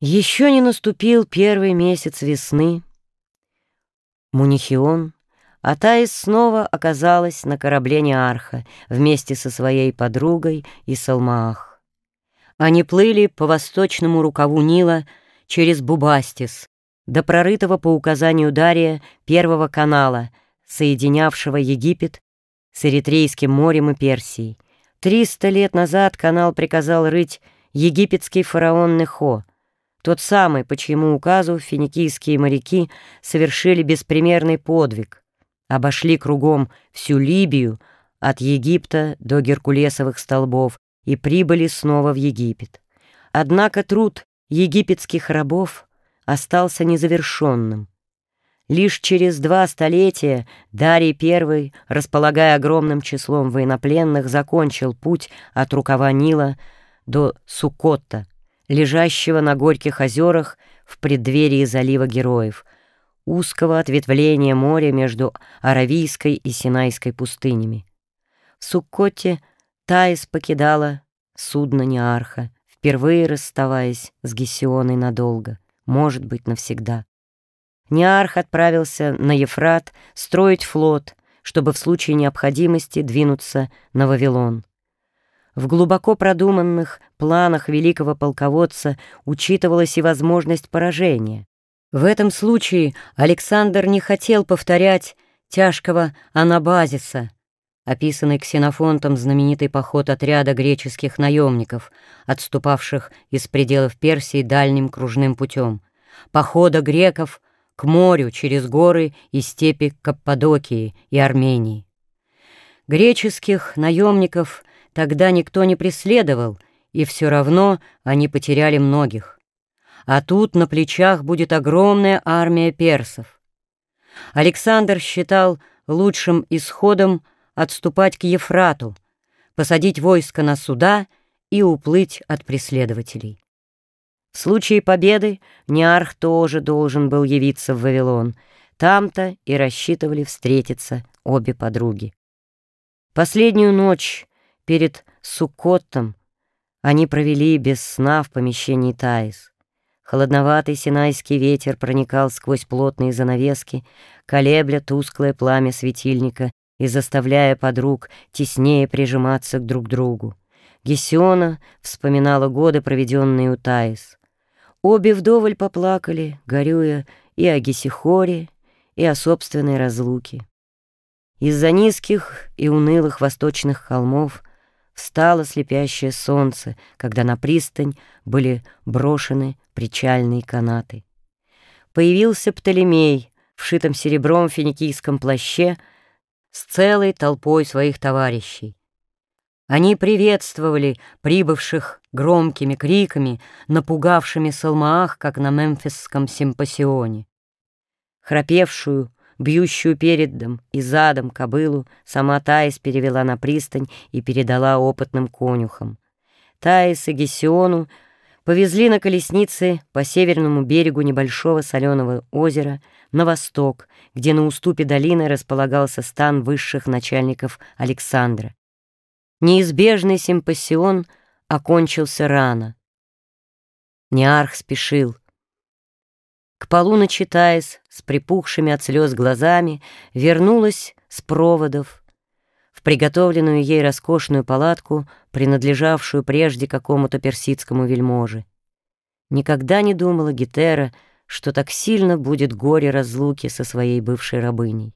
Еще не наступил первый месяц весны. Мунихион, а Таис снова оказалась на корабле Неарха вместе со своей подругой и Салмаах. Они плыли по восточному рукаву Нила через Бубастис до прорытого по указанию Дария первого канала, соединявшего Египет с Эритрейским морем и Персией. Триста лет назад канал приказал рыть египетский фараон Нехо — тот самый, по чьему указу финикийские моряки совершили беспримерный подвиг, обошли кругом всю Либию от Египта до Геркулесовых столбов и прибыли снова в Египет. Однако труд египетских рабов остался незавершенным. Лишь через два столетия Дарий I, располагая огромным числом военнопленных, закончил путь от рукава Нила до Сукотта, лежащего на горьких озерах в преддверии залива героев, узкого ответвления моря между Аравийской и Синайской пустынями. В Суккоте Таис покидала судно Неарха, впервые расставаясь с Гесионой надолго, может быть, навсегда. Неарх отправился на Ефрат строить флот, чтобы в случае необходимости двинуться на Вавилон. В глубоко продуманных планах великого полководца учитывалась и возможность поражения. В этом случае Александр не хотел повторять тяжкого анабазиса, описанный ксенофонтом знаменитый поход отряда греческих наемников, отступавших из пределов Персии дальним кружным путем, похода греков к морю через горы и степи Каппадокии и Армении. Греческих наемников Тогда никто не преследовал, и все равно они потеряли многих. А тут на плечах будет огромная армия персов. Александр считал лучшим исходом отступать к Ефрату, посадить войско на суда и уплыть от преследователей. В случае победы Неарх тоже должен был явиться в Вавилон. Там-то и рассчитывали встретиться обе подруги. Последнюю ночь Перед Суккотом они провели без сна в помещении Таис. Холодноватый синайский ветер проникал сквозь плотные занавески, колебля тусклое пламя светильника и заставляя подруг теснее прижиматься к друг другу. Гесиона вспоминала годы, проведенные у Таис. Обе вдоволь поплакали, горюя и о Гесихоре, и о собственной разлуке. Из-за низких и унылых восточных холмов Встало слепящее солнце, когда на пристань были брошены причальные канаты. Появился Птолемей в шитом серебром финикийском плаще с целой толпой своих товарищей. Они приветствовали прибывших громкими криками, напугавшими Салмаах, как на мемфисском симпосионе. Храпевшую, бьющую передом и задом кобылу, сама Таис перевела на пристань и передала опытным конюхам. Таис и Гесиону повезли на колеснице по северному берегу небольшого соленого озера на восток, где на уступе долины располагался стан высших начальников Александра. Неизбежный симпосион окончился рано. Неарх спешил — к полуночи Таис с припухшими от слез глазами вернулась с проводов в приготовленную ей роскошную палатку, принадлежавшую прежде какому-то персидскому вельможе. Никогда не думала Гетера, что так сильно будет горе разлуки со своей бывшей рабыней.